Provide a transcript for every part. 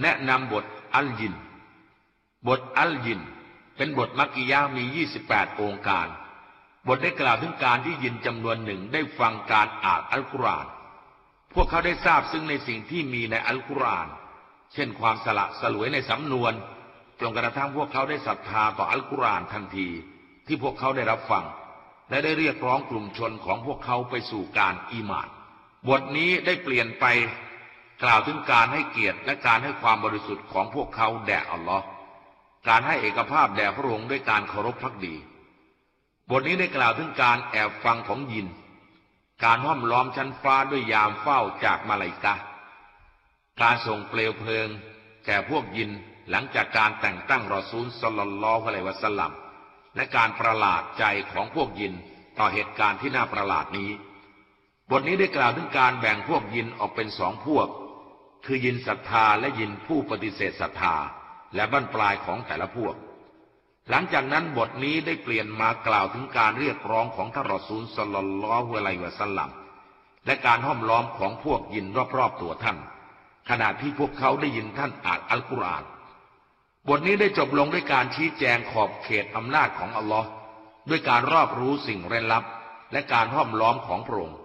แนะนำบทอัลยิน บทอัลยิน เป็นบทมักกิยามี 28 องค์การ บทได้กล่าวถึงการที่ยินจำนวนหนึ่งได้ฟังการอ่านอัลกุรอาน พวกเขาได้ทราบซึ่งในสิ่งที่มีในอัลกุรอาน เช่นความสละสลวยในสำนวนจนกระทั่งพวกเขาได้ศรัทธาต่ออัลกุรอานทันที ที่พวกเขาได้รับฟัง และได้เรียกร้องกลุ่มชนของพวกเขาไปสู่การอีหมาน บทนี้ได้เปลี่ยนไป กล่าวถึงการให้เกียรติและการให้ความบริสุทธิ์ของพวกเขาแด่อัลลอฮ์การให้เอกภาพแด่พระองค์ด้วยการเคารพพักดี บทนี้ได้กล่าวถึงการแอบฟังของยิน การห้อมล้อมชั้นฟ้าด้วยยามเฝ้าจากมาลายกะการส่งเปลวเพลิง แก่พวกยินหลังจากการแต่งตั้งรอซูลสลลลอฮุอะลัยวะสัลลัมและการประหลาดใจของพวกยินต่อเหตุการณ์ที่น่าประหลาดนี้ บทนี้ได้กล่าวถึงการแบ่งพวกยินออกเป็นสองพวก คือยินศรัทธาและยินผู้ปฏิเสธศรัทธาและบั้นปลายของแต่ละพวก หลังจากนั้นบทนี้ได้เปลี่ยนมากล่าวถึงการเรียกร้องของท่านรอซูลสลลลอฮุอะลัยวะสัลลัมและการห้อมล้อมของพวกยินรอบๆตัวท่าน ขณะที่พวกเขาได้ยินท่านอ่านอัลกุรอาน บทนี้ได้จบลงด้วยการชี้แจงขอบเขตอำนาจของอัลลอฮ์ด้วยการรอบรู้สิ่งเร้นลับ และการห้อมล้อมของพระองค์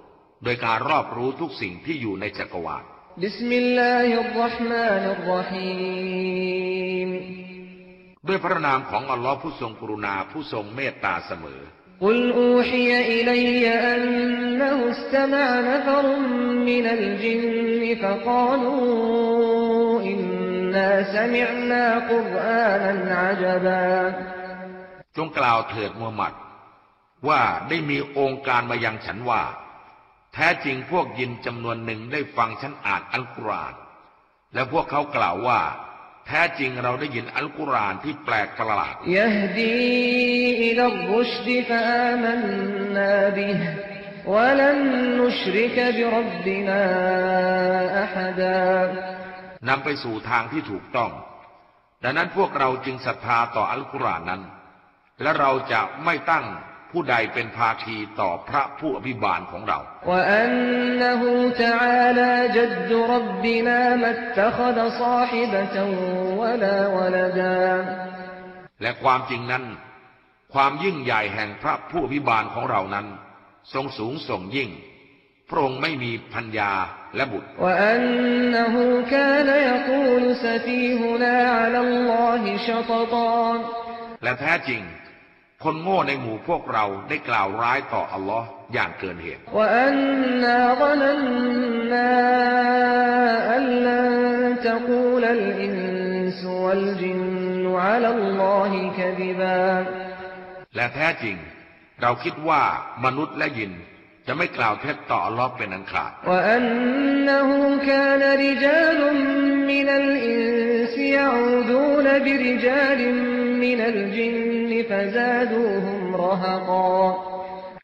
โดยการรอบรู้ทุกสิ่งที่อยู่ในจักรวาล بسم الله الرحمن الرحيم ด้วยพระนามของอัลลอฮ์ผู้ทรงกรุณาผู้ทรงเมตตาเสมอ قل أوحي إلي أنه استمع نفر من الجن فقالوا إنا سمعنا قرآنا عجبا จงกล่าวเถิดมูฮัมหมัด ว่าได้มีองค์การมายังฉันว่า แท้จริงพวกยินจำนวนหนึ่งได้ฟังฉันอ่านอัลกุรอาน และพวกเขากล่าวว่า แท้จริงเราได้ยินอัลกุรอานที่แปลกประหลาดยฮดีอิลรุชดฟะมันนาบิฮวะลันนุชริกบิรับบินาอะฮดานำไปสู่ทางที่ถูกต้อง ดังนั้นพวกเราจึงศรัทธาต่ออัลกุรอานนั้น และเราจะไม่ตั้งู้ใดเป็นภาคีต่อพระผู้อภิบาลของเราและความจริงนั้น ความยิ่งใหญ่แห่งพระผู้อภิบาลของเรานั้น ทรงสูงส่งยิ่งพระองค์ไม่มีพัญญาและบุตร และแท้จริง คนโง่ในหมู่พวกเราได้กล่าวร้ายต่ออัลลอฮ์อย่างเกินเหตุ และแท้จริง เราคิดว่ามนุษย์และยินจะไม่กล่าวเท็จต่ออัลลอฮ์เป็นอันขาดละ من الإنس يعودون برجال من الجن فزادوهم رهقا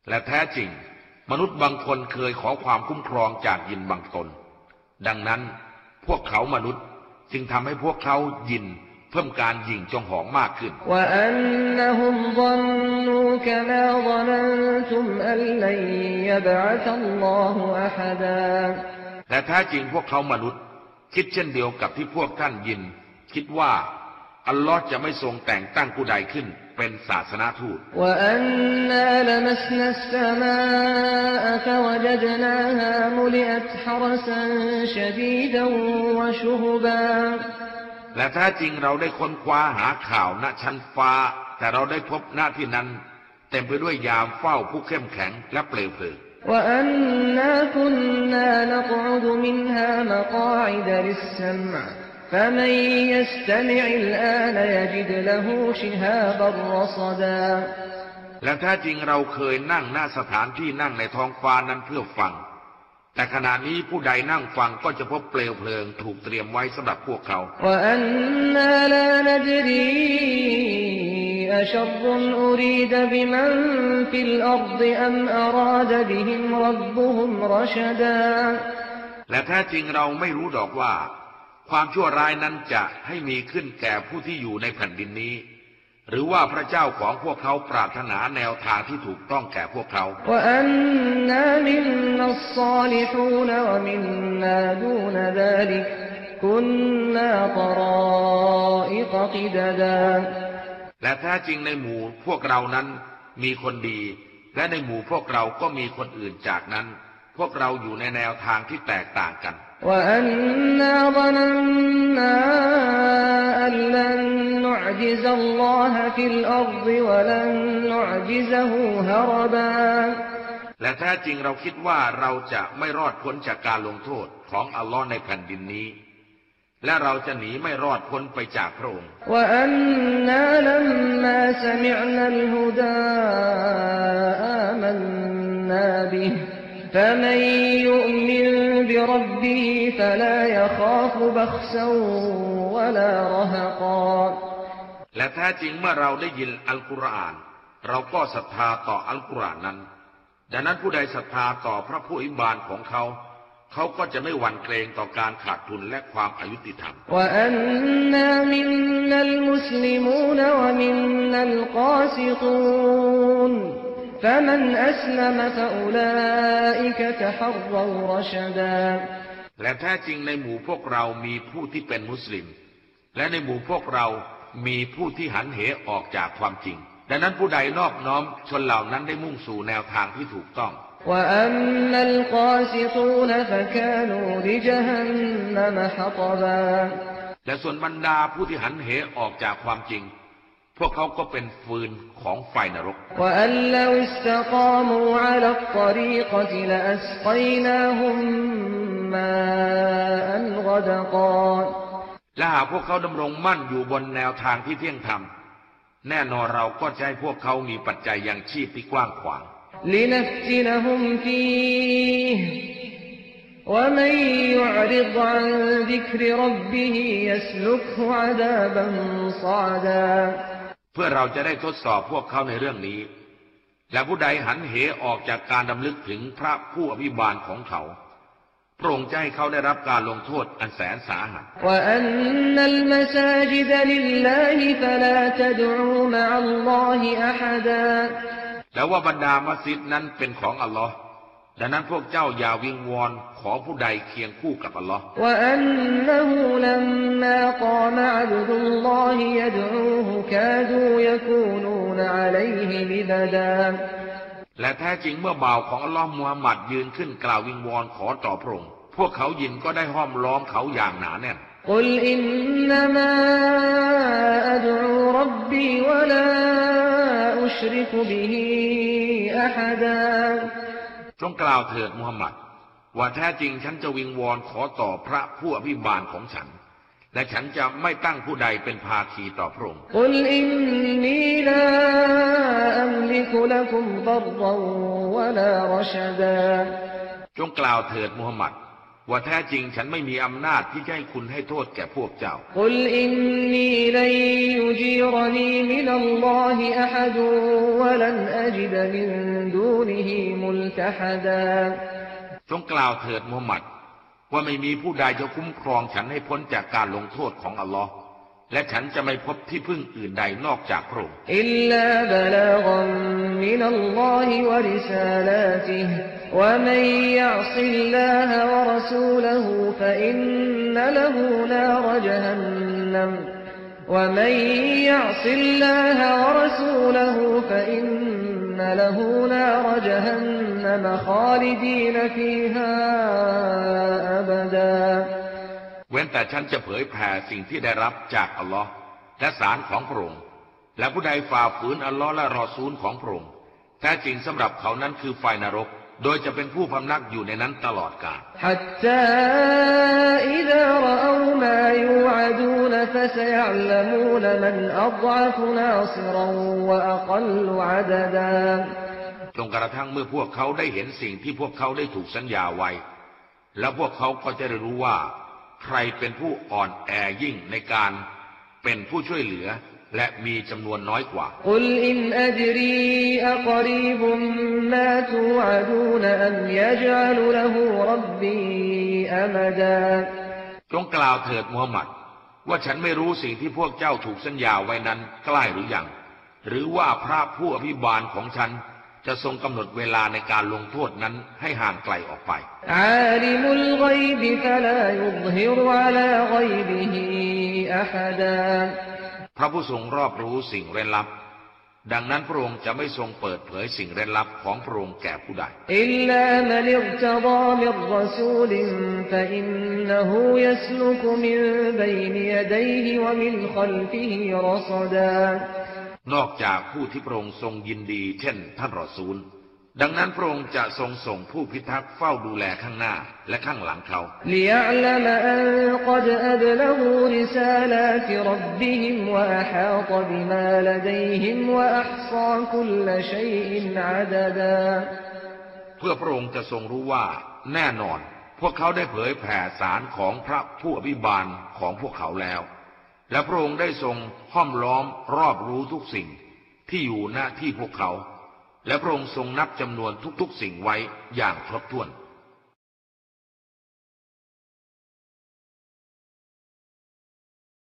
และแท้จริง มนุษย์บางคนเคยขอความคุ้มครองจากยินบางตน ดังนั้นพวกเขามนุษย์จึงทำให้พวกเขายินเพิ่มการหยิ่งจองหองมากขึ้น وأنهم ظنوا كما ظننتم أن لن يبعث الله أحدا และแท้จริงพวกเขามนุษย์ คิดเช่นเดียวกับที่พวกท่านยิน คิดว่า อัลลอฮ์จะไม่ทรงแต่งตั้งผู้ใดขึ้นเป็นศาสนาทูตและถ้าจริงเราได้ค้นคว้าหาข่าวณชั้นฟ้า แต่เราได้พบหน้าที่นั้น เต็มไปด้วยยามเฝ้าผู้เข้มแข็งและเปลวเพลิงและเปลือยเปลือก فمن يستمع الآن يجد له شهابا رصدا และแท้จริงเราเคยนั่งหน้าสถานที่นั่งในท้องฟ้านั้นเพื่อฟัง แต่ขณะนี้ผู้ใดนั่งฟังก็จะพบเปลวเพลิงถูกเตรียมไว้สำหรับพวกเขา وأنا لا ندري أشر أريد بمن في الأرض أم أراد بهم ربهم رشدا และแท้จริงเราไม่รู้ดอกว่า ความชั่วร้ายนั้นจะให้มีขึ้นแก่ผู้ที่อยู่ในแผ่นดินนี้ หรือว่าพระเจ้าของพวกเขาปรารถนาแนวทางที่ถูกต้องแก่พวกเขา และแท้จริงในหมู่พวกเรานั้นมีคนดี และในหมู่พวกเราก็มีคนอื่นจากนั้น พวกเราอยู่ในแนวทางที่แตกต่างกัน وأنا ظننا أن لن نعجز الله في الأرض ولن نعجزه هربا และแท้จริงเราคิดว่าเราจะไม่รอดพ้นจากการลงโทษของอัลลอฮ์ในแผ่นดินนี้ และเราจะหนีไม่รอดพ้นไปจากพระองค์ وأنا لما سمعنا الهدى آمنا به فمن يؤمن بربه فلا يخاف بخسا ولا رهقا และแท้จริงเมื่อเราได้ยินอัลกุรอาน เราก็ศรัทธาต่ออัลกุรอานนั้น ดังนั้นผู้ใดศรัทธาต่อพระผู้อิบานของเขา เขาก็จะไม่หวั่นเกรงต่อการขาดทุนและความอายุติธรรม وأنا منا المسلمون ومنا القاسطون فمن أسلم فأولئك تحروا رشدا และแท้จริงในหมู่พวกเรามีผู้ที่เป็นมุสลิม และในหมู่พวกเรามีผู้ที่หันเหออกจากความจริง ดังนั้นผู้ใดนอบน้อมชนเหล่านั้นได้มุ่งสู่แนวทางที่ถูกต้อง وأما القاسطون فكانوا لجهنم حطبا และส่วนบรรดาผู้ที่หันเหออกจากความจริง พวกเขาก็เป็นฟืนของไฟนรก และหากพวกเขาดำรงมั่นอยู่บนแนวทางที่เที่ยงธรรม แน่นอนเราก็จะให้พวกเขามีปัจจัยยังชีพที่กว้างขวางและ เพื่อเราจะได้ทดสอบพวกเขาในเรื่องนี้ และผู้ใดหันเหออกจากการดำลึกถึงพระผู้อภิบาลของเขาโปร่งใจให้เขาได้รับการลงโทษอันแสนสาหัสแล้วว่าบรรดามัสยิดนั้นเป็นของอัลลอฮ์ ดังนั้นพวกเจ้าอย่าวิงวอนขอผู้ใดเคียงคู่กับอัลลอฮ์ وأنه لما قام عبد الله يدعوه كادوا يكونون عليه لبدا และแท้จริงเมื่อบ่าวของอัลลอฮ์มูฮัมหมัดยืนขึ้นกล่าววิงวอนขอต่อพระองค์ พวกเขายินก็ได้ห้อมล้อมเขาอย่างหนาแน่น قل إنما أدعو ربي ولا أشرك به أحدا จงกล่าวเถิดมูฮัมหมัด ว่าแท้จริงฉันจะวิงวอนขอต่อพระผู้อภิบาลของฉัน และฉันจะไม่ตั้งผู้ใดเป็นภาคีต่อพระองค์จงกล่าวเถิดมูฮัมหมัด ว่าแท้จริงฉันไม่มีอำนาจที่จะให้คุณให้โทษแก่พวกเจ้า กุลอินนีลัยยูจีรนีมินัลลอฮิอะฮดูวะลันอจดมินดูนฮิมุลตะฮดาจงกล่าวเถิดมูฮัมหมัด ว่าไม่มีผู้ใดจะคุ้มครองฉันให้พ้นจากการลงโทษของอัลลอฮ์และฉันจะไม่พบที่พึ่งอื่นใดนอกจากพระองค์อิลลาบลาฆมินัลลอฮิวะริซาลาติ ومن يعص الله ورسوله فإن له نار جهنم ومن يعص الله ورسوله فإن له نار جهنم خالدين فيها أبدا เว้นแต่ฉันจะเผยแผ่สิ่งที่ได้รับจากอัลลอฮ์และสารของพระองค์ และผู้ใดฝ่าฝืนอัลลอฮ์และรอซูลของพระองค์แท้จริงสำหรับเขานั้นคือไฟนรก ดยจะเป็นผู้พำนักอยู่ในนั้นตลอดกาลระจนกระทั่งเมื่อพวกเขาได้เห็นสิ่งที่พวกเขาได้ถูกสัญญาไว้ แล้วพวกเขาก็จะรู้ว่า ใครเป็นผู้อ่อนแอยิ่งในการเป็นผู้ช่วยเหลือ และมีจำนวนน้อยกว่าจงกล่าวเถิดมูฮัมหมัด ว่าฉันไม่รู้สิ่งที่พวกเจ้าถูกสัญญาไว้นั้นใกล้หรืออยัง หรือว่าพระผู้อภิบาลของฉันจะทรงกำหนดเวลาในการลงโทษนั้นให้ห่างไกลออกไป พระผู้ทรงรอบรู้สิ่งเร้นลับ ดังนั้นพระองค์จะไม่ทรงเปิดเผยสิ่งเร้นลับของพระองค์แก่ผู้ใดนอิรามิรรสูลินะอินนะฮูยินดัยฮิวะมินรอซดานอกจากผู้ที่พระองค์ทรงยินดี เช่น ท่านรอซูล ดังนั้นพระองค์จะทรงส่งผู้พิทักษ์เฝ้าดูแลข้างหน้าและข้างหลังเขา เพื่อพระองค์จะทรงรู้ว่าแน่นอน พวกเขาได้เผยแผ่สารของพระผู้อภิบาลของพวกเขาแล้ว และพระองค์ได้ทรงห้อมล้อมรอบรู้ทุกสิ่งที่อยู่หน้าที่พวกเขา และพระองค์ทรงนับจำนวนทุกๆสิ่งไว้อย่างครบถ้วน